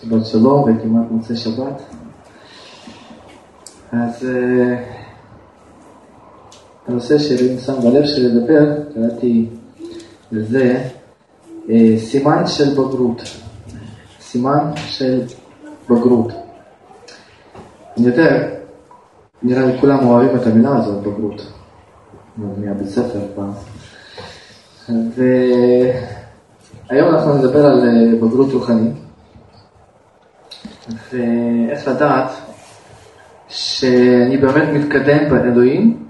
שבת שלום וכמעט מוצאי שבת. אז uh, הנושא שלי שם בלב שלי לדבר, קראתי לזה uh, סימן של בגרות. סימן של בגרות. אני יודע, נראה לי כולם אוהבים את המילה הזאת, בגרות. מהבית ספר פעם. והיום אנחנו נדבר על אה, בגרות רוחנית. ואיך לדעת שאני באמת מתקדם באלוהים,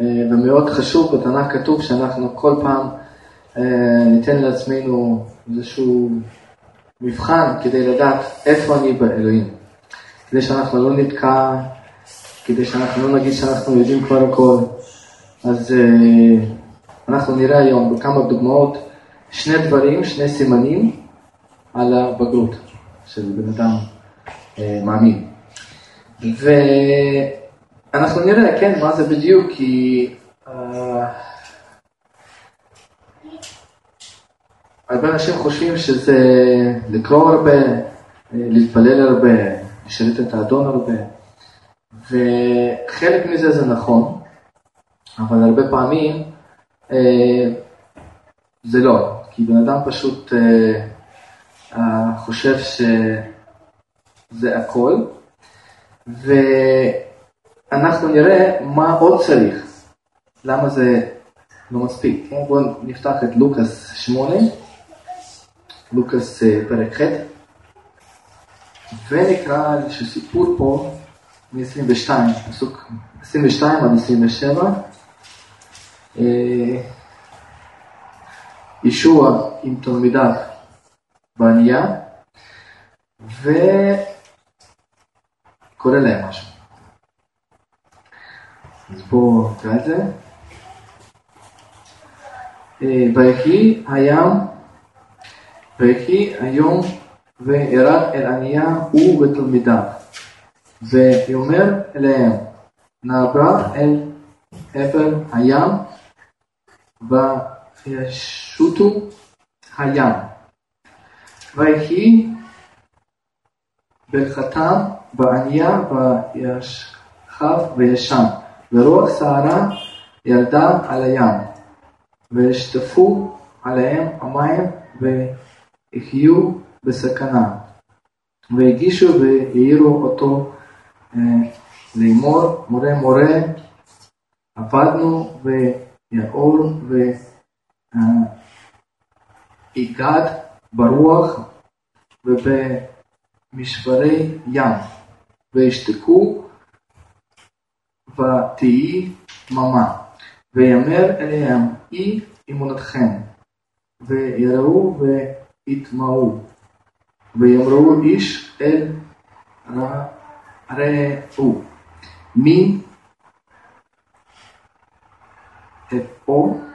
אה, ומאוד חשוב, בתנ"ך כתוב שאנחנו כל פעם אה, ניתן לעצמנו איזשהו מבחן כדי לדעת איפה אני באלוהים. כדי שאנחנו לא נתקע, כדי שאנחנו לא נגיד שאנחנו יודעים כבר הכל. אז אה, אנחנו נראה היום בכמה דוגמאות שני דברים, שני סימנים על הבגרות. של בן אדם אה, מאמין. ואנחנו נראה, כן, מה זה בדיוק, כי אה, הרבה אנשים חושבים שזה לקרוא הרבה, אה, להתפלל הרבה, לשרת את האדון הרבה, וחלק מזה זה נכון, אבל הרבה פעמים אה, זה לא, כי בן אדם פשוט אה, חושב שזה הכל, ואנחנו נראה מה עוד צריך, למה זה לא מספיק. כן, בואו נפתח את לוקאס 8, לוקאס אה, פרק ח', ונקרא איזשהו סיפור פה מ-22, פסוק 22 עד 27. אה, ישוע עם תלמידיו בענייה, וקורה להם משהו. אז בואו נקרא את זה. אה, ויהי הים, ויהי היום וירד אל ענייה הוא ותלמידיו, ויאמר אליהם, נעברה אל עבר הים, וישוטו הים. ויהי ברכתם בענייה וישכב וישן, ורוח סערה ירדה על הים, וישטפו עליהם המים ויחיו בסכנה. והגישו והעירו אותו אה, לאמור, מורה מורה, עבדנו ויאור והגד אה, ברוח ובמשברי ים, וישתקו ותהי דממה, ויאמר אליהם אי אמונתכם, ויראו ויטמעו, ויאמרו איש אל רעהו, מי את או הוא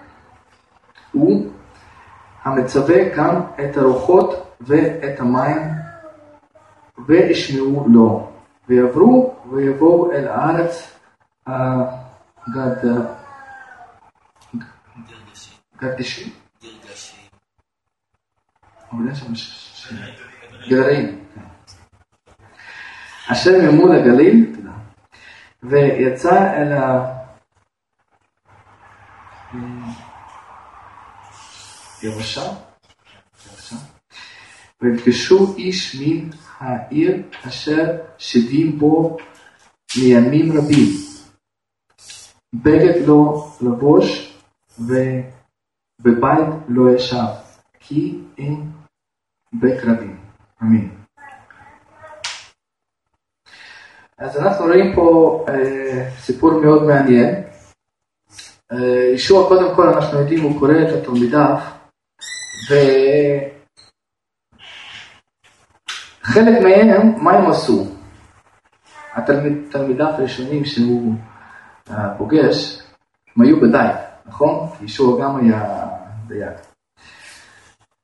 המצווה גם את הרוחות ואת המים, וישמעו לו, ויעברו ויבואו אל הארץ הגד... גרעים. אשר ממול הגליל, ויצא אל ה... יבשה, ויפגשו איש מן העיר אשר שדים בו מימים רבים. בגד לא לבוש ובבית לא ישב, כי אין בקרבים. אמין. אז אנחנו רואים פה אה, סיפור מאוד מעניין. אה, ישוע קודם כל אנחנו יודעים הוא קורא את התלמידיו וחלק מהם, מה הם עשו? התלמידיו הראשונים שהוא אה, פוגש, הם היו בדייג, נכון? ישוע גם היה דייג.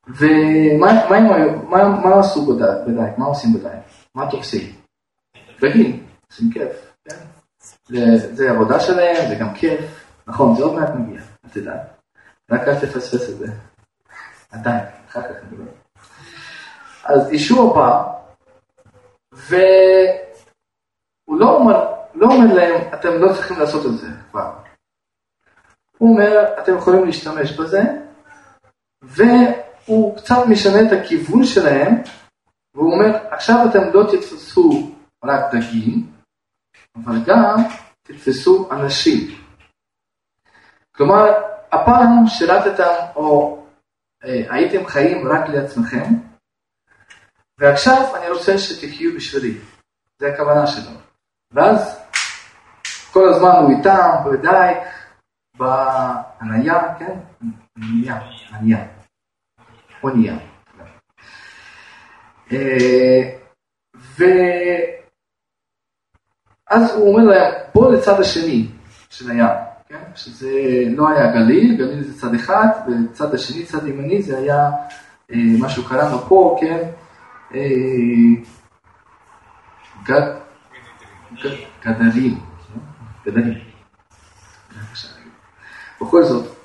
ומה מה, מה, מה עשו בדייג? מה עושים בדייג? מה תופסים? דגים, עושים כיף, כן? זה, זה עבודה שלהם, זה גם כיף, נכון, זה עוד מעט מגיע, אל תדאג. רק אל תפספס את זה. עדיין, אחר כך נדבר. אז ישוע בא, והוא לא אומר, לא אומר להם, אתם לא צריכים לעשות את זה כבר. הוא אומר, אתם יכולים להשתמש בזה, והוא קצת משנה את הכיוון שלהם, והוא אומר, עכשיו אתם לא תתפסו רק דגים, אבל גם תתפסו אנשים. כלומר, הפעם שירתתם או הייתם חיים רק לעצמכם, ועכשיו אני רוצה שתחיו בשבילי. זה הכוונה שלו. ואז כל הזמן הוא איתם, בדייק, בהניה, כן? ענייה, ענייה. אונייה. אה, ואז הוא אומר להם, בוא לצד השני של הים, כן? שזה לא היה גליל, גליל זה צד אחד, וצד השני, צד ימני, זה היה אה, משהו קראנו פה, כן? אה, גדרים, גדרים. בכל זאת.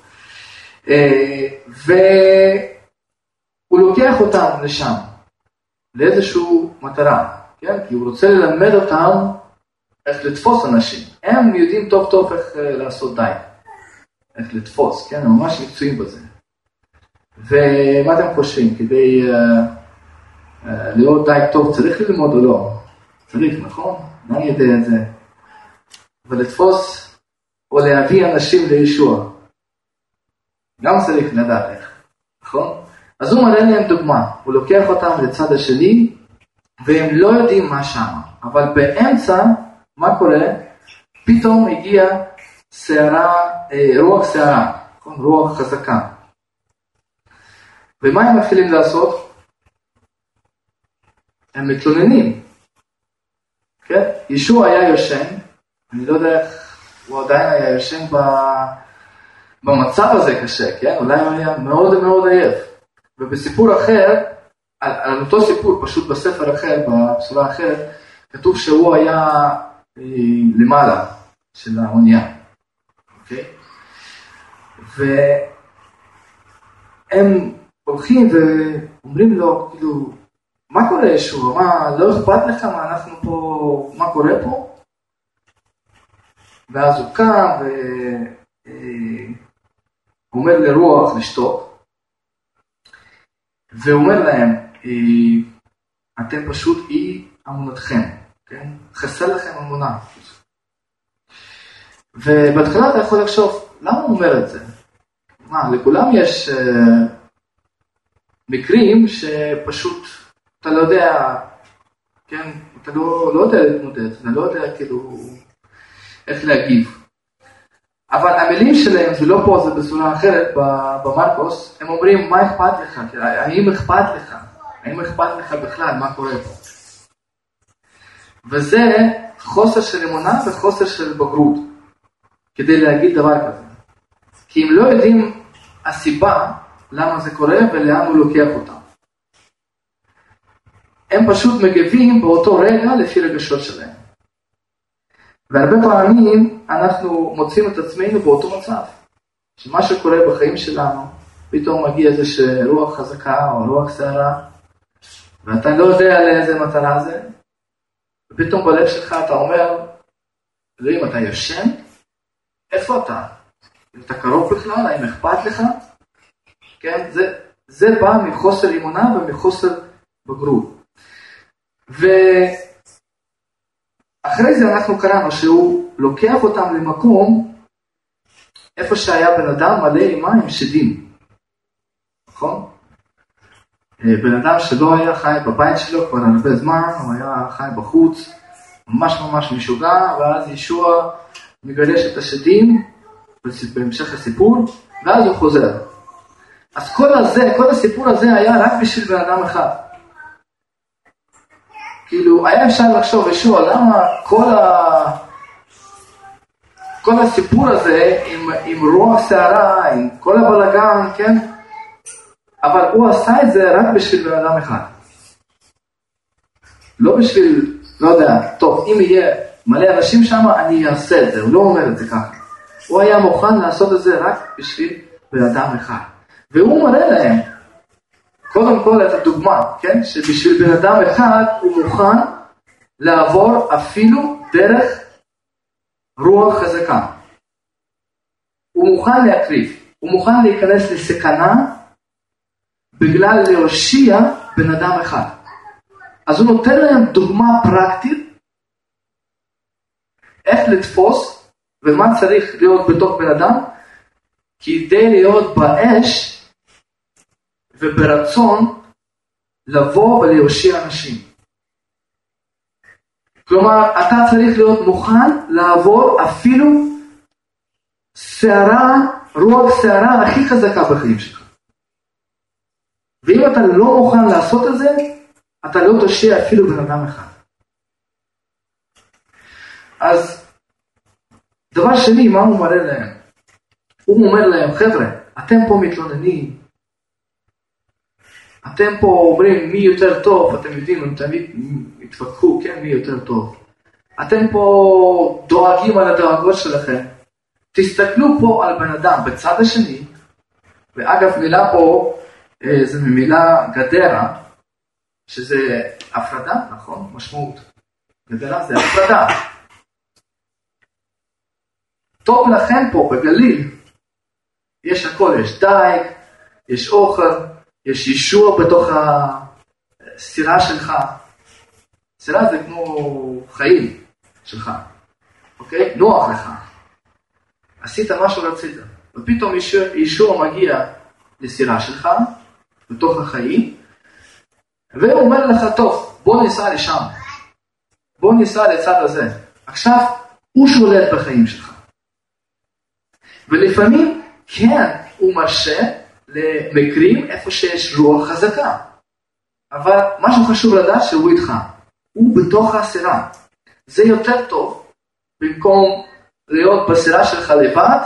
אה, והוא לוקח אותם לשם, לאיזושהי מטרה, כן? כי הוא רוצה ללמד אותם איך לתפוס אנשים. הם יודעים טוב טוב איך אה, לעשות די, איך לתפוס, כן? הם ממש מקצועיים בזה. ומה אתם חושבים, כדי uh, uh, לראות די טוב צריך ללמוד או לא? צריך, נכון? מה אני יודע את זה? ולתפוס או להביא אנשים לישוע. גם צריך לדעת איך, נכון? אז הוא מראה להם דוגמה, הוא לוקח אותם לצד השני, והם לא יודעים מה שם, אבל באמצע, מה קורה? פתאום הגיע סערה, אה, רוח סערה, נכון? רוח חזקה. ומה הם מתחילים לעשות? הם מתלוננים. כן? ישוע היה יושן, אני לא יודע איך הוא עדיין היה יושן במצב הזה קשה, כן? אולי הוא היה מאוד מאוד עייף. ובסיפור אחר, על, על אותו סיפור, פשוט בספר אחר, בצורה אחרת, כתוב שהוא היה למעלה של האונייה, אוקיי? והם הולכים ואומרים לו, כאילו, מה קורה ישוע? מה, לא אכפת לך מה אנחנו פה, מה קורה פה? ואז הוא קם ואומר לרוח לשתוק, ואומר להם, אה, אתם פשוט אי אמונתכם, כן? חסר לכם אמונה. ובהתחלה אתה יכול לחשוב, למה הוא אומר את זה? מה, לכולם יש uh, מקרים שפשוט אתה לא יודע, כן, אתה לא, לא יודע להתמודד, אתה לא יודע כאילו איך להגיב. אבל המילים שלהם, זה לא פה, זה בצורה אחרת, במרקוס, הם אומרים, מה אכפת לך? האם אכפת לך? האם אכפת לך בכלל? מה קורה פה? וזה חוסר של אמונה וחוסר של בגרות, כדי להגיד דבר כזה. כי הם לא יודעים הסיבה למה זה קורה ולאן הוא לוקח אותם. הם פשוט מגיבים באותו רגע לפי רגשות שלהם. והרבה פעמים אנחנו מוצאים את עצמנו באותו מצב, שמה שקורה בחיים שלנו, פתאום מגיע איזה רוח חזקה או רוח סערה, ואתה לא יודע לאיזה מטרה זה, ופתאום בלב שלך אתה אומר, אלוהים, אתה ישן? איפה אתה? אתה קרוב בכלל? האם אכפת לך? כן, זה, זה בא מחוסר אמונה ומחוסר בגרות. ואחרי זה אנחנו קראנו שהוא לוקח אותם למקום איפה שהיה בן אדם מלא עם מים שדים, נכון? אה, בן אדם שלא היה חי בבית שלו כבר הרבה זמן, הוא היה חי בחוץ, ממש ממש משוגע, ואז ישוע מגרש את השדים בהמשך הסיפור, ואז הוא חוזר. אז כל הזה, כל הסיפור הזה היה רק בשביל בן אדם אחד. כאילו, היה אפשר לחשוב, ישוע, למה כל, ה... כל הסיפור הזה עם, עם רוח שערה, עם כל הבלאגן, כן? אבל הוא עשה את זה רק בשביל בן אדם אחד. לא בשביל, לא יודע, טוב, אם יהיה מלא אנשים שם, אני אעשה את זה, הוא לא אומר את זה ככה. הוא היה מוכן לעשות את זה רק בשביל בן אדם אחד. והוא מראה להם, קודם כל את הדוגמה, כן? שבשביל בן אדם אחד הוא מוכן לעבור אפילו דרך רוח חזקה. הוא מוכן להקריב, הוא מוכן להיכנס לסכנה בגלל להושיע בן אדם אחד. אז הוא נותן להם דוגמה פרקטית איך לתפוס ומה צריך להיות בתוך בן אדם כדי להיות באש וברצון לבוא ולהושיע אנשים. כלומר, אתה צריך להיות מוכן לעבור אפילו סערה, רוח סערה הכי חזקה בחיים שלך. ואם אתה לא מוכן לעשות את זה, אתה לא תושיע אפילו בן אדם אחד. אז דבר שני, מה הוא מראה להם? הוא אומר להם, חבר'ה, אתם פה מתלוננים, אתם פה אומרים מי יותר טוב, אתם יודעים, הם תמיד התווכחו, כן, מי יותר טוב. אתם פה דואגים על הדואגות שלכם. תסתכלו פה על בן אדם בצד השני, ואגב מילה פה זה ממילה גדרה, שזה הפרדה, נכון? משמעות. גדרה זה הפרדה. טוב לכם פה בגליל, יש הכל, יש דייג, יש אוכל, יש ישוע בתוך הסירה שלך. סירה זה כמו חיים שלך, אוקיי? נוח לך. עשית מה שרצית, ופתאום ישוע מגיע לסירה שלך, בתוך החיים, והוא אומר לך, טוב, בוא ניסע לשם, בוא ניסע לצד הזה. עכשיו, הוא שולט בחיים שלך. ולפעמים, כן, הוא מרשה למקרים איפה שיש רוח חזקה. אבל משהו חשוב לדעת שהוא איתך, הוא בתוך הסירה. זה יותר טוב במקום להיות בסירה שלך לבד,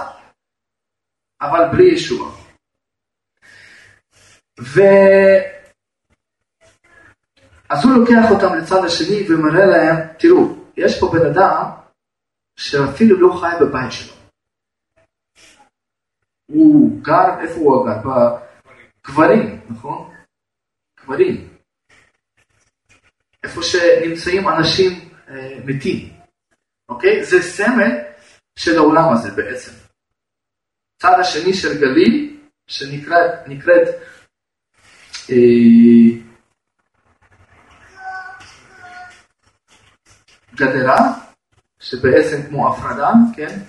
אבל בלי ישוע. ו... אז הוא לוקח אותם לצד השני ומראה להם, תראו, יש פה בן אדם שאפילו לא חי בבית שלו. הוא גר, איפה הוא גר? בקברים, נכון? קברים. איפה שנמצאים אנשים אה, מתים, אוקיי? זה סמל של העולם הזה בעצם. צד השני של גליל, שנקראת אה, גדרה, שבעצם כמו הפרדה, כן?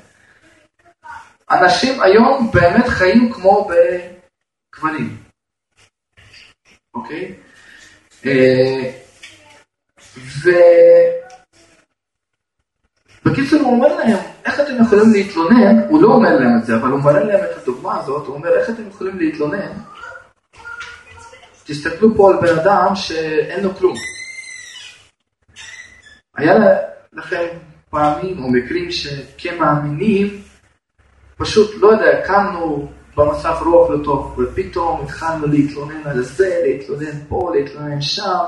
אנשים היום באמת חיים כמו בכבלים, אוקיי? אה, ובקיצור הוא אומר להם, איך אתם יכולים להתלונן, הוא לא אומר להם את זה, אבל הוא מראה להם את הדוגמה הזאת, הוא אומר, איך אתם יכולים להתלונן? תסתכלו פה על בן אדם שאין לו כלום. היה לכם פעמים או מקרים שכמאמינים פשוט, לא יודע, קמנו במצב רוח לא טוב, ופתאום התחלנו להתלונן על זה, להתלונן פה, להתלונן שם,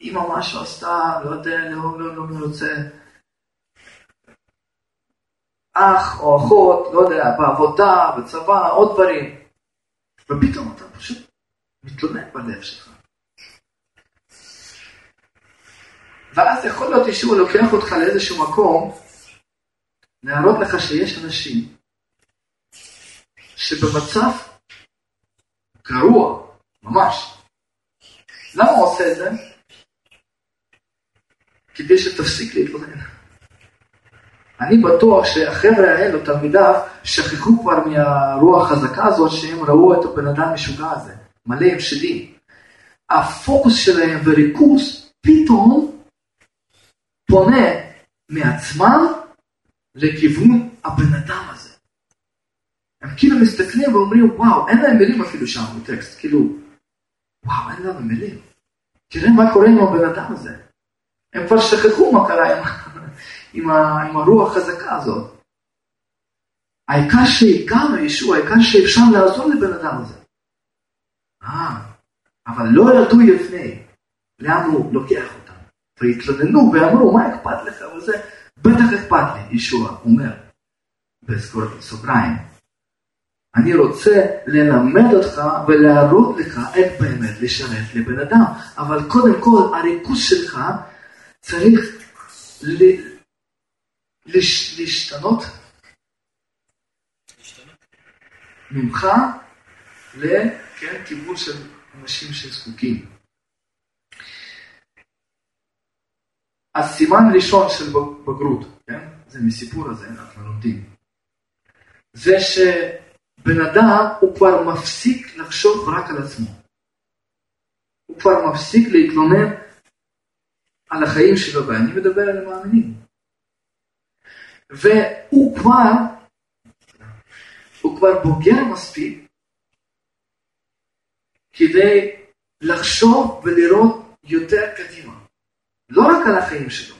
אמא משהו עשתה, לא יודע, לא, לא, לא, לא רוצה. אח או אחות, לא יודע, בעבודה, בצבא, עוד דברים. ופתאום אתה פשוט מתלונן בלב שלך. ואז יכול להיות שהוא לוקח אותך לאיזשהו מקום, להראות לך שיש אנשים שבמצב גרוע, ממש. למה הוא עושה את זה? כדי שתפסיק להתלונן. אני בטוח שהחבר'ה האלו, תלמידיו, שכחו כבר מהרוח החזקה הזאת שהם ראו את הבן אדם המשוגע הזה, מלא עם שדים. הפוקוס שלהם וריכוז פתאום פונה מעצמם לכיוון הבן אדם הזה. הם כאילו מסתכלים ואומרים, וואו, אין להם מילים אפילו שם בטקסט, כאילו, וואו, אין לנו מילים. תראה מה קורה עם הבן אדם הזה. הם כבר שכחו מה קרה עם, עם, ה, עם הרוח החזקה הזאת. העיקר שהגענו ישוע, העיקר שאפשר לעזור לבן אדם הזה. אה, אבל לא ידעו לפני לאן הוא לוקח אותם. והתלוננו ואמרו, מה אכפת לך וזה? בטח אכפת לי, ישוע אומר בסוגריים. אני רוצה ללמד אותך ולהראות לך איך באמת לשרת לבן אדם. אבל קודם כל, הריכוז שלך צריך להשתנות ממך לכיוון של אנשים שזקוקים. הסימן ראשון של בגרות, כן? זה מסיפור הזה, אנחנו לומדים. זה שבן אדם הוא כבר מפסיק לחשוב רק על עצמו. הוא כבר מפסיק להתלונן על החיים שלו, ואני מדבר על המאמינים. והוא כבר, הוא כבר בוגר מספיק כדי לחשוב ולראות יותר קדימה. לא רק על החיים שלו.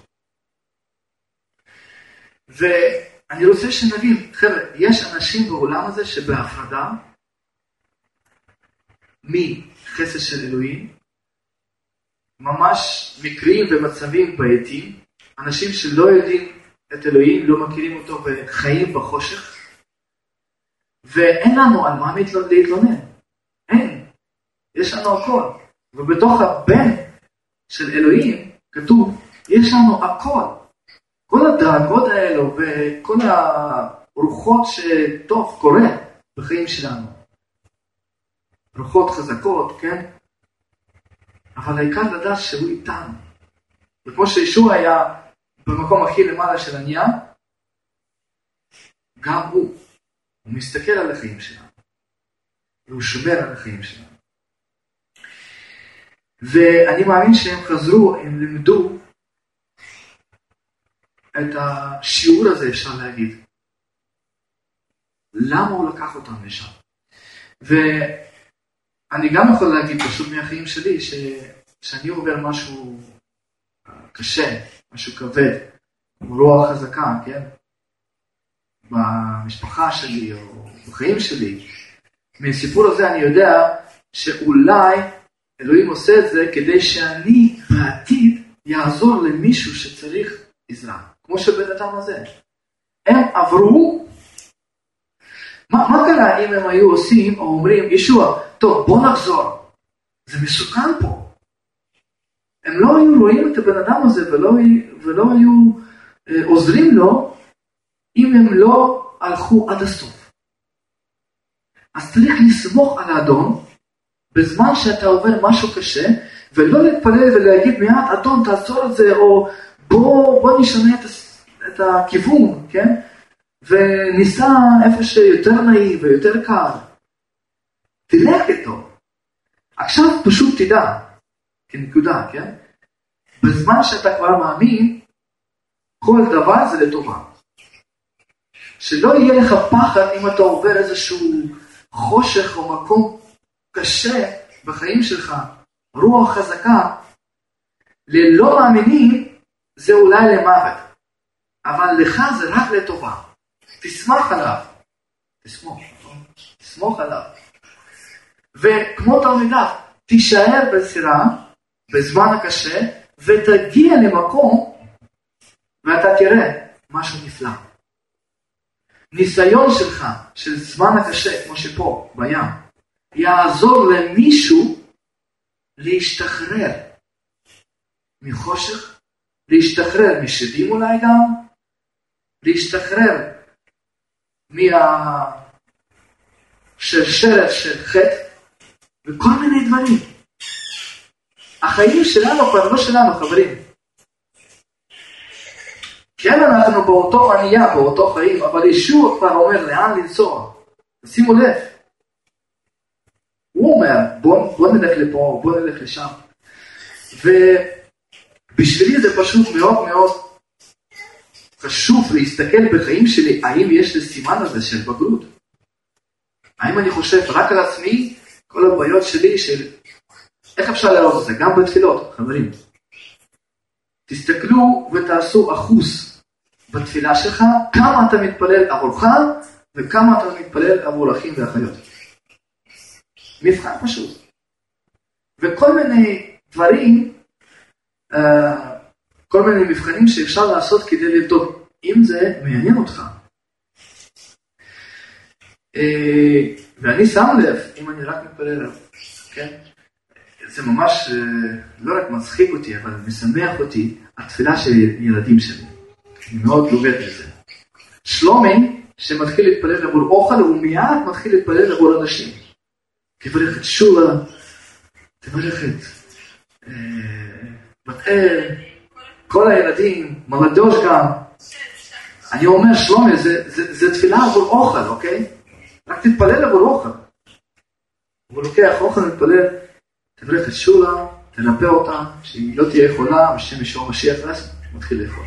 ואני רוצה שנבין, חבר'ה, יש אנשים בעולם הזה שבהפרדה מחסד של אלוהים, ממש מקרים ומצבים בעייתיים, אנשים שלא יודעים את אלוהים, לא מכירים אותו וחיים בחושך, ואין לנו על מה להתלונן. יש לנו הכל. ובתוך הבן של אלוהים, כתוב, יש לנו הכל. כל הדאגות האלו וכל הרוחות שטוב קורה בחיים שלנו. רוחות חזקות, כן? אבל העיקר לדעת שהוא איתנו. וכמו שישוע היה במקום הכי למעלה של הנייר, גם הוא. הוא מסתכל על החיים שלנו. והוא שומר על החיים שלנו. ואני מאמין שהם חזרו, הם לימדו את השיעור הזה, אפשר להגיד. למה הוא לקח אותם לשם? ואני גם יכול להגיד פשוט מהחיים שלי, שאני עובר משהו קשה, משהו כבד, רוח חזקה, כן? במשפחה שלי או בחיים שלי. מהסיפור הזה אני יודע שאולי אלוהים עושה את זה כדי שאני בעתיד יעזור למישהו שצריך עזרה, כמו שבן אדם הזה. הם עברו, מה, מה קרה אם הם היו עושים או אומרים, ישוע, טוב בוא נחזור, זה מסוכן פה. הם לא היו רואים את הבן אדם הזה ולא, ולא היו אה, עוזרים לו אם הם לא הלכו עד הסוף. אז צריך לסמוך על האדון בזמן שאתה עובר משהו קשה, ולא להתפלל ולהגיד מיד, אדון תעצור את זה, או בוא, בוא נשנה את, את הכיוון, כן? וניסע איפה שיותר נעים ויותר קל. תלך איתו. עכשיו פשוט תדע, כנקודה, כן? בזמן שאתה כבר מאמין, כל דבר זה לטובה. שלא יהיה לך פחד אם אתה עובר איזשהו חושך או מקום קשה בחיים שלך, רוח חזקה, ללא מאמינים זה אולי למוות, אבל לך זה רק לטובה. תשמח עליו. תסמוך, נכון? תסמוך עליו. וכמו תלמידיו, תישאר בסירה בזמן הקשה ותגיע למקום ואתה תראה משהו נפלא. ניסיון שלך של זמן הקשה, כמו שפה, בים, יעזור למישהו להשתחרר מחושך, להשתחרר משדים אולי גם, להשתחרר מהשרשרת של חטא וכל מיני דברים. החיים שלנו כבר לא שלנו, חברים. כן, אנחנו באותו ענייה, באותו חיים, אבל ישוע כבר אומר לאן לנסוע. שימו לב, הוא אומר, בוא, בוא נלך לפה, בוא נלך לשם. ובשבילי זה פשוט מאוד מאוד חשוב להסתכל בחיים שלי, האם יש לי סימן הזה של בגרות. האם אני חושב רק על עצמי, כל הבעיות שלי של איך אפשר לראות את זה? גם בתפילות, חברים. תסתכלו ותעשו אחוז בתפילה שלך, כמה אתה מתפלל עבורך וכמה אתה מתפלל עבור אחים ואחיות. מבחן פשוט. וכל מיני דברים, אה, כל מיני מבחנים שאפשר לעשות כדי לבדוק אם זה מעניין אותך. אה, ואני שם לב, אם אני רק מתפלל עליו, כן? זה ממש לא רק מצחיק אותי, אבל משמח אותי, התפילה של ילדים שלי. אני מאוד לומד מזה. שלומי, שמתחיל להתפלל עבור אוכל, הוא מיד מתחיל להתפלל עבור אנשים. תברך את שולה, תברך את בת אל, כל הילדים, מלדוש גם. אני אומר, שלומי, זה, תפילה עבור אוכל, אוקיי? רק תתפלל עבור אוכל. הוא לוקח אוכל ומתפלל, תברך את שולה, תנפה אותה, שהיא לא תהיה חולה, בשם ישוע משיח, ואז מתחיל לאכול.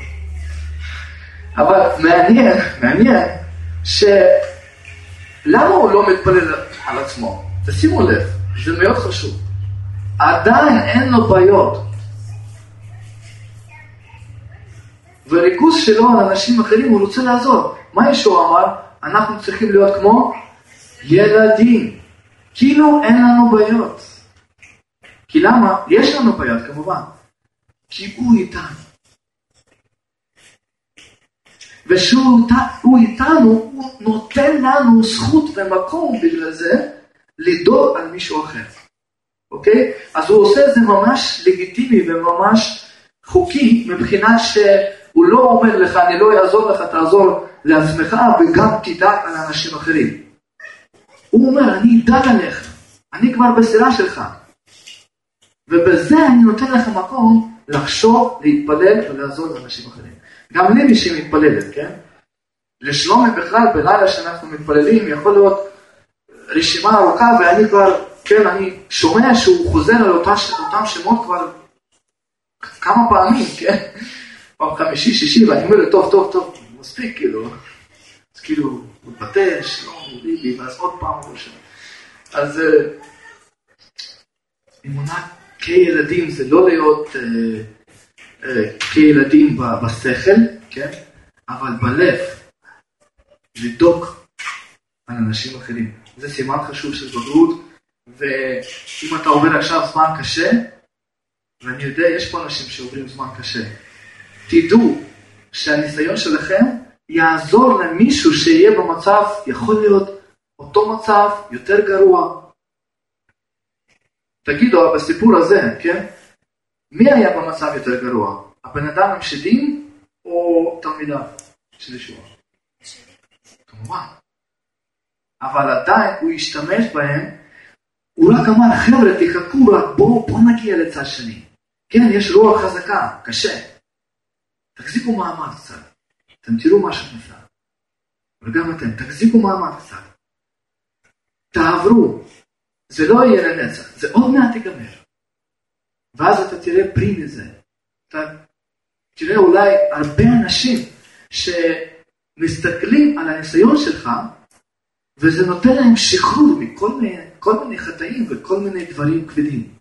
אבל מעניין, מעניין, שלמה הוא לא מתפלל על עצמו? תשימו לב, זה מאוד חשוב. עדיין אין לו בעיות. וריכוז שלו על אנשים אחרים, הוא רוצה לעזור. מה ישוע אמר? אנחנו צריכים להיות כמו ילדים. כאילו אין לנו בעיות. כי למה? יש לנו בעיות כמובן. כי הוא איתנו. ושהוא איתנו, הוא נותן לנו זכות ומקום בגלל זה לדאוג על מישהו אחר. אוקיי? אז הוא עושה את זה ממש לגיטימי וממש חוקי מבחינת שהוא לא אומר לך, אני לא אעזור לך, תעזור לעצמך וגם תדאג על אנשים אחרים. הוא אומר, אני אדאג עליך, אני כבר בסירה שלך. ובזה אני נותן לך מקום לחשוב, להתפלל ולעזור לאנשים אחרים. גם לי מי שמתפללת, כן? לשלומי בכלל, בלילה שאנחנו מתפללים, יכול להיות רשימה ארוכה ואני כבר, כן, אני שומע שהוא חוזר על אותם, אותם שמות כבר כמה פעמים, כן? פעם חמישי, שישי, ואני אומר לו, טוב, טוב, טוב, מספיק, כאילו. אז כאילו, הוא מתבטא, שלום, ביבי, ואז עוד פעם הוא שם. אז אה, אמונה כילדים זה לא להיות אה, אה, כילדים בשכל, כן? אבל בלב, לדוק על אנשים אחרים. זה סימן חשוב של בגרות, ואם אתה עובר עכשיו זמן קשה, ואני יודע, יש פה אנשים שעוברים זמן קשה, תדעו שהניסיון שלכם יעזור למישהו שיהיה במצב, יכול להיות אותו מצב, יותר גרוע. תגידו, בסיפור הזה, כן? מי היה במצב יותר גרוע? הבן אדם עם שדים או תלמידיו של ישוע? כמובן. אבל עדיין הוא השתמש בהם, הוא רק אמר, חבר'ה, תחכו רק, בואו בוא נגיע לצד שני. כן, יש רוח חזקה, קשה. תחזיקו מעמד קצת. אתם תראו מה שנפלא. וגם אתם, תחזיקו מעמד קצת. תעברו. זה לא יהיה לנצח, זה עוד מעט ייגמר. ואז אתה תראה פרי מזה. אתה תראה אולי הרבה אנשים שמסתכלים על הניסיון שלך, וזה נותן להם שחרור מכל מיני, מיני חטאים וכל מיני דברים כבדים.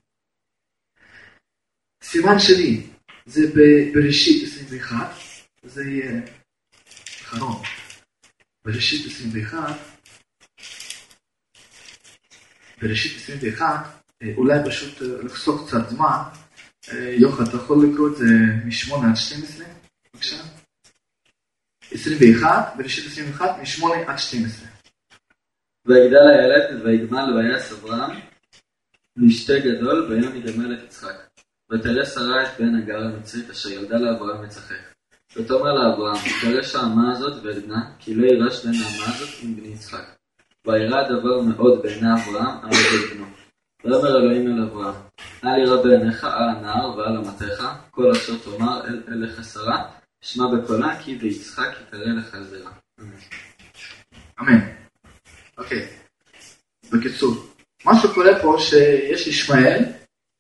סימן שני, זה בראשית 21, זה יהיה אחרון. בראשית 21, בראשית 21, אה, אולי פשוט אה, לחסוך קצת זמן. אה, יוחד, אתה יכול לקרוא את זה מ-8 עד 12, בבקשה? 21, בראשית 21, מ-8 עד 12. ויגדל הילד ויגמל ויעש אברהם משתה גדול ויום יגמל את יצחק. ותראה שרה את בן הגר המצרית אשר ילדה לאברהם מצחק. ותאמר לאברהם, תגרש האמה הזאת ואת בנה, כי לא יירש בן האמה הזאת עם בני יצחק. וירא הדבר מאוד בעיני אברהם על ידי בנו. ויאמר אלוהים אל אברהם, אל ירא בעיניך על הנער ועל אמתיך, כל אשר תאמר אל אליך שרה, שמע בקולה כי ויצחק יקרא לך זרע. אמן. אוקיי. בקיצור, מה שקורה פה שיש ישמעאל,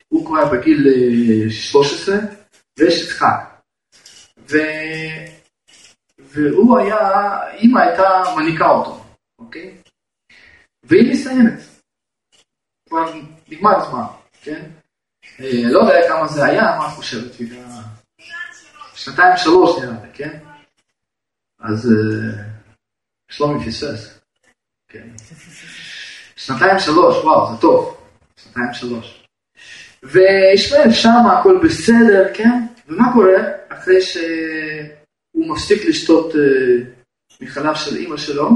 הוא כבר בגיל 13, אה, ויש יצחק. ו... והוא היה, אימא הייתה מניקה אותו, אוקיי? והיא מסיימת. כבר נגמר הזמן, כן? אה, לא יודע כמה זה היה, מה את חושבת? שנתיים שלוש נראה לי, כן? אז אה, שלומי פספס. כן. שנתיים שלוש, וואו, זה טוב. שנתיים שלוש. וישמעאל שם הכל בסדר, כן? ומה קורה אחרי שהוא מפסיק לשתות אה, מחלב של אימא שלו?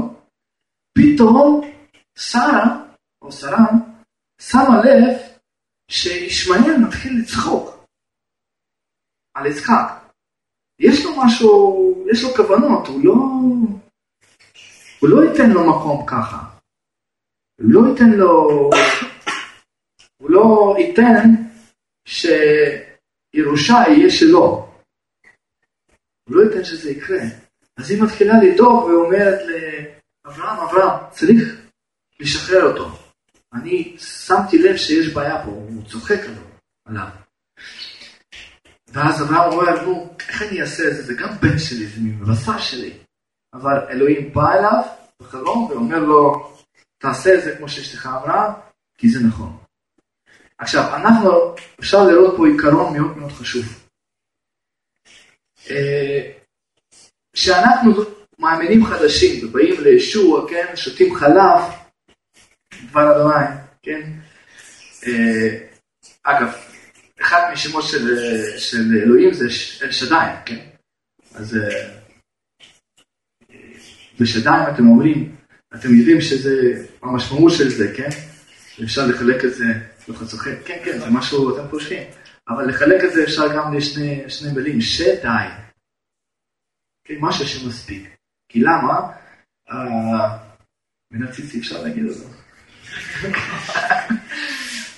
פתאום שרה, או שרה, שמה לב שישמעאל מתחיל לצחוק על יצחק. יש לו משהו, יש לו כוונות, הוא לא, הוא לא ייתן לו מקום ככה. הוא לא ייתן לו, הוא לא ייתן שירושה יהיה שלו. הוא לא ייתן שזה יקרה. אז היא מתחילה לדאוג ואומרת לאברהם, אברהם, צריך לשחרר אותו. אני שמתי לב שיש בעיה פה, הוא צוחק עליו. ואז אברהם אומר, נו, איך אני אעשה את זה? זה גם בן שלי, זה מבשר שלי. אבל אלוהים בא אליו בחלום ואומר לו, תעשה את זה כמו שאשתך אמרה, כי זה נכון. עכשיו, אנחנו, אפשר לראות פה עיקרון מאוד מאוד חשוב. אה, כשאנחנו מאמינים חדשים ובאים לישוע, כן, שותים חלב, דבר אדוני, כן? אה, אגב, אחד משמות של, של אלוהים זה אל שדיים, כן? אז אה, בשדיים אתם אומרים, אתם יודעים שזה, המשמעות של זה, כן? אפשר לחלק את זה, לא צוחק, כן, כן, זה משהו, אתם חושבים, אבל לחלק את זה אפשר גם לשני מילים, שדי. כן, משהו שמספיק. כי למה? אה, הציצי אפשר להגיד את זה.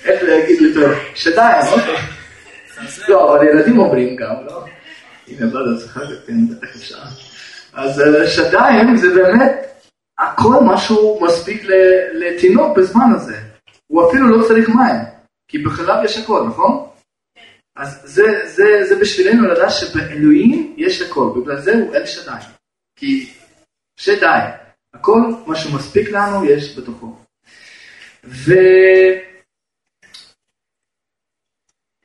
איך להגיד יותר? שדיים, אוקיי. לא, אבל ילדים אומרים גם, לא? הנה, לא יודע, צחקת, כן, בטח אפשר. אז אה, שדיים זה באמת הכל משהו מספיק לתינוק בזמן הזה. הוא אפילו לא צריך מים, כי בחלב יש הכל, נכון? אז זה, זה, זה בשבילנו לדעת שבאלוהים יש הכל, בגלל זה הוא אל שדיים. כי שדיים, הכל מה שמספיק לנו יש בתוכו. ו...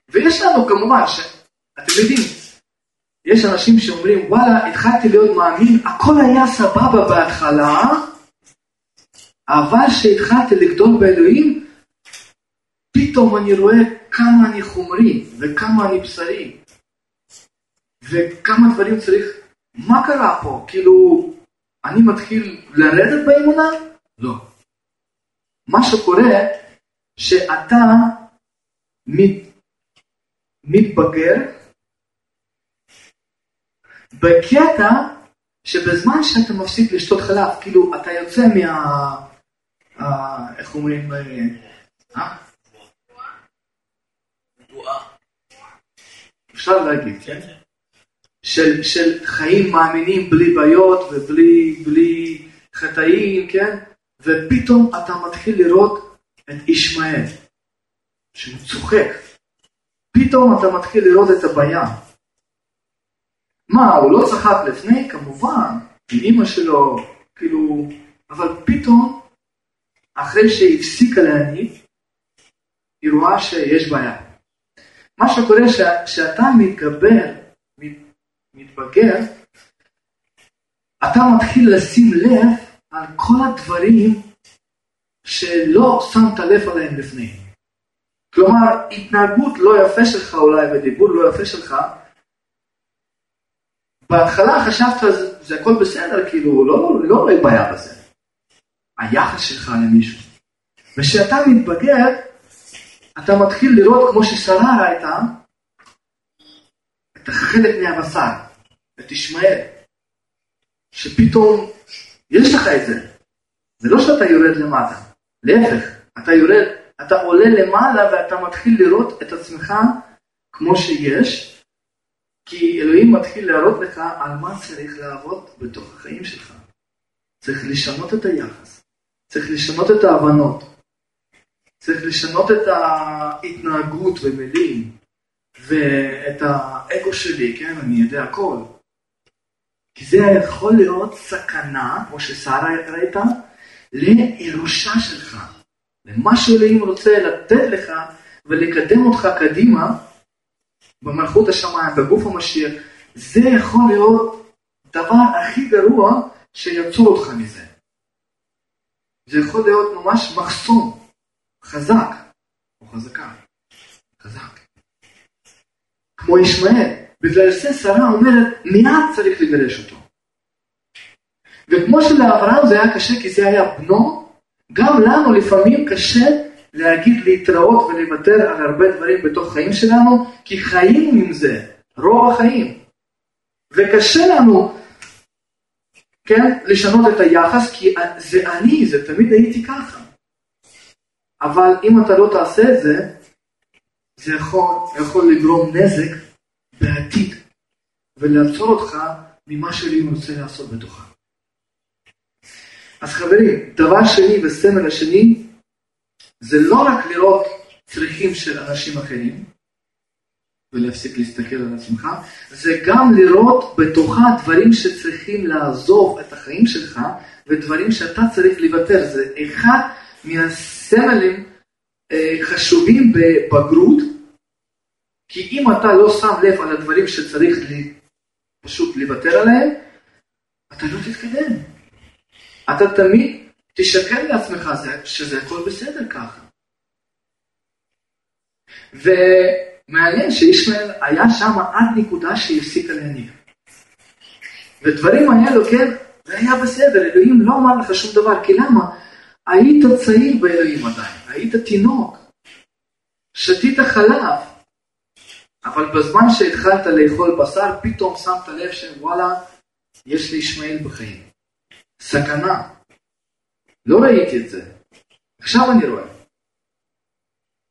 ויש לנו כמובן, אתם יודעים, יש אנשים שאומרים, וואלה, התחלתי להיות מאמין, הכל היה סבבה בהתחלה, אבל כשהתחלתי לגדול באלוהים, פתאום אני רואה כמה אני חומרי, וכמה אני בשרי, וכמה דברים צריך, מה קרה פה? כאילו, אני מתחיל לרדת באמונה? לא. מה שקורה, שאתה מת, מתבגר בקטע שבזמן שאתה מפסיק לשתות חלב, כאילו אתה יוצא מה... אה, איך אומרים? אה? אפשר להגיד, כן? של, של חיים מאמינים בלי בעיות ובלי בלי חטאים, כן? ופתאום אתה מתחיל לראות את ישמעאל, שהוא צוחק. פתאום אתה מתחיל לראות את הבעיה. מה, הוא לא צחק לפני? כמובן, עם אימא שלו, כאילו, אבל פתאום, אחרי שהפסיקה להניב, היא רואה שיש בעיה. מה שקורה כשאתה מתגבר, מתבגר, אתה מתחיל לשים לב על כל הדברים שלא שמת לב עליהם לפני. כלומר, התנהגות לא יפה שלך אולי ודיבור לא יפה שלך, בהתחלה חשבת זה הכל בסדר, כאילו, לא, לא רואה בעיה בזה. היחס שלך למישהו. וכשאתה מתבגר, אתה מתחיל לראות כמו ששרה ראתה, את החלק מהבשר, את ישמעאל, שפתאום יש לך את זה. זה לא שאתה יורד למטה, להפך, אתה יורד, אתה עולה למעלה ואתה מתחיל לראות את עצמך כמו שיש, כי אלוהים מתחיל להראות לך על מה צריך לעבוד בתוך החיים שלך. צריך לשנות את היחס, צריך לשנות את ההבנות, צריך לשנות את ההתנהגות ומילים, ואת האגו שלי, כן, אני יודע הכל. כי זה יכול להיות סכנה, כמו ששרה ראית, לירושה שלך, למה שאלוהים רוצה לתת לך ולקדם אותך קדימה במלכות השמיים, בגוף המשיח, זה יכול להיות דבר הכי גרוע שיצאו אותך מזה. זה יכול להיות ממש מחסום חזק, או חזקה, חזק. כמו ישמעאל, בגלל זה שרה אומרת, מיד צריך לגרש אותו. וכמו שלאברהם זה היה קשה כי זה היה בנו, גם לנו לפעמים קשה להגיד להתראות ולוותר על הרבה דברים בתוך חיים שלנו, כי חיים עם זה, רוב החיים. וקשה לנו, כן, לשנות את היחס, כי זה אני, זה תמיד הייתי ככה. אבל אם אתה לא תעשה את זה, זה יכול, יכול לגרום נזק בעתיד, ולעצור אותך ממה שאני רוצה לעשות בתוכה. אז חברים, דבר שני וסמל השני, זה לא רק לראות צריכים של אנשים אחרים, ולהפסיק להסתכל על עצמך, זה גם לראות בתוכה דברים שצריכים לעזוב את החיים שלך, ודברים שאתה צריך לוותר. זה אחד מהסמלים אה, חשובים בבגרות, כי אם אתה לא שם לב על הדברים שצריך פשוט לוותר עליהם, אתה לא תתקדם. אתה תמיד תשקר לעצמך שזה הכל בסדר ככה. ומעניין שישמעאל היה שם עד נקודה שהיא הפסיקה להניב. ודברים האלו, כן, זה היה בסדר, אלוהים לא אמר לך שום דבר, כי למה? היית צעיר באלוהים עדיין, היית תינוק, שתית חלב, אבל בזמן שהתחלת לאכול בשר, פתאום שמת לב שוואלה, יש לי ישמעאל בחיים. סכנה. לא ראיתי את זה. עכשיו אני רואה.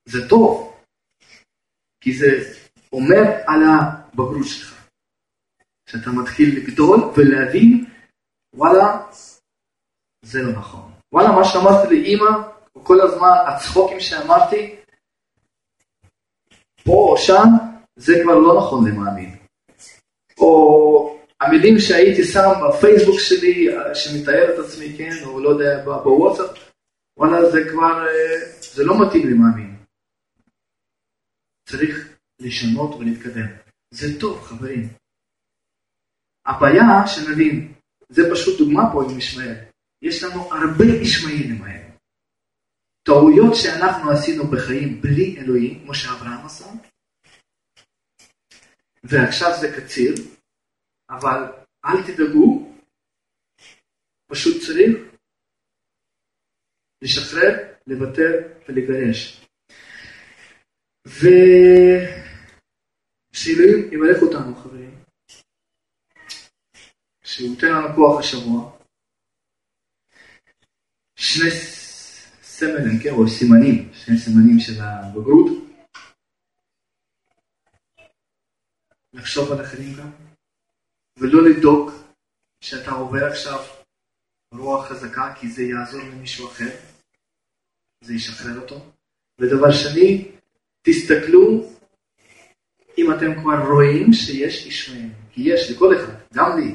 זה טוב, כי זה אומר על הבגרות שלך. שאתה מתחיל לגדול ולהבין, וואלה, זה לא נכון. וואלה, מה שאמרתי לאימא, כל הזמן הצחוקים שאמרתי, פה או שם, זה כבר לא נכון למאמין. או המילים שהייתי שם בפייסבוק שלי, שמתאר את עצמי, כן, או לא יודע, בוואטסאפ, וואלה, זה כבר, אה, זה לא מתאים למאמין. צריך לשנות ולהתקדם. זה טוב, חברים. הבעיה שנבין, זה פשוט דוגמה פה עם ישמעאל. יש לנו הרבה ישמעאלים האלה. טעויות שאנחנו עשינו בחיים בלי אלוהים, כמו שאברהם עשה, ועכשיו זה קציר, אבל אל תדאגו, פשוט צריך לשחרר, לוותר ולגרש. ושאלוהים ימלך אותנו חברים, שהוא ייתן לנו כוח השבוע, שני סמלים, כן, או סימנים, שני סימנים של הבגרות, לחשוב על אחרים גם, ולא לדאוג שאתה עובר עכשיו רוח חזקה, כי זה יעזור למישהו אחר, זה ישחרר אותו. ודבר שני, תסתכלו אם אתם כבר רואים שיש ישמעאל, כי יש לכל אחד, גם לי.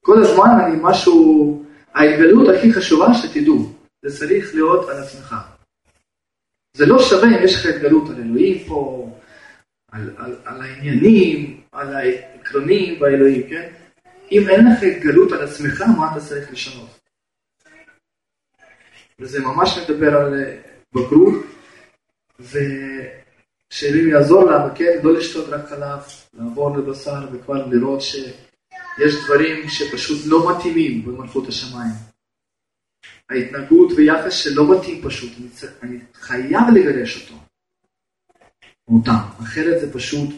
כל הזמן אני משהו, ההתגלות הכי חשובה שתדעו, זה צריך להיות על עצמך. זה לא שווה אם יש לך התגלות על אלוהים פה, על, על, על העניינים, על העקרונים באלוהים, כן? אם אין לך התגלות על עצמך, מה אתה צריך לשנות? וזה ממש מדבר על אה, בגרות, ושאלוהים יעזור לנו, כן? לא לשתות רק חלב, לעבור לבשר וכבר לראות שיש דברים שפשוט לא מתאימים במלכות השמיים. ההתנהגות ויחס שלא מתאים פשוט, אני חייב לגרש אותו. אותם, אחרת זה פשוט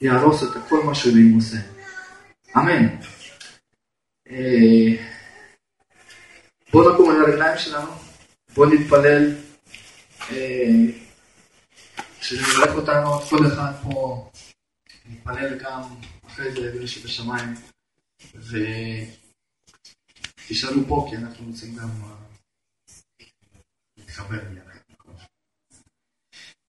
יהרוס את כל מה שאלוהים עושה. אמן. אה, בואו נקום על הרגליים שלנו, בואו נתפלל, אה, שנברך אותנו, כל אחד פה, נתפלל גם אחרי זה לאבינו שבשמיים, ותישארו פה כי אנחנו רוצים גם אה, להתחבר.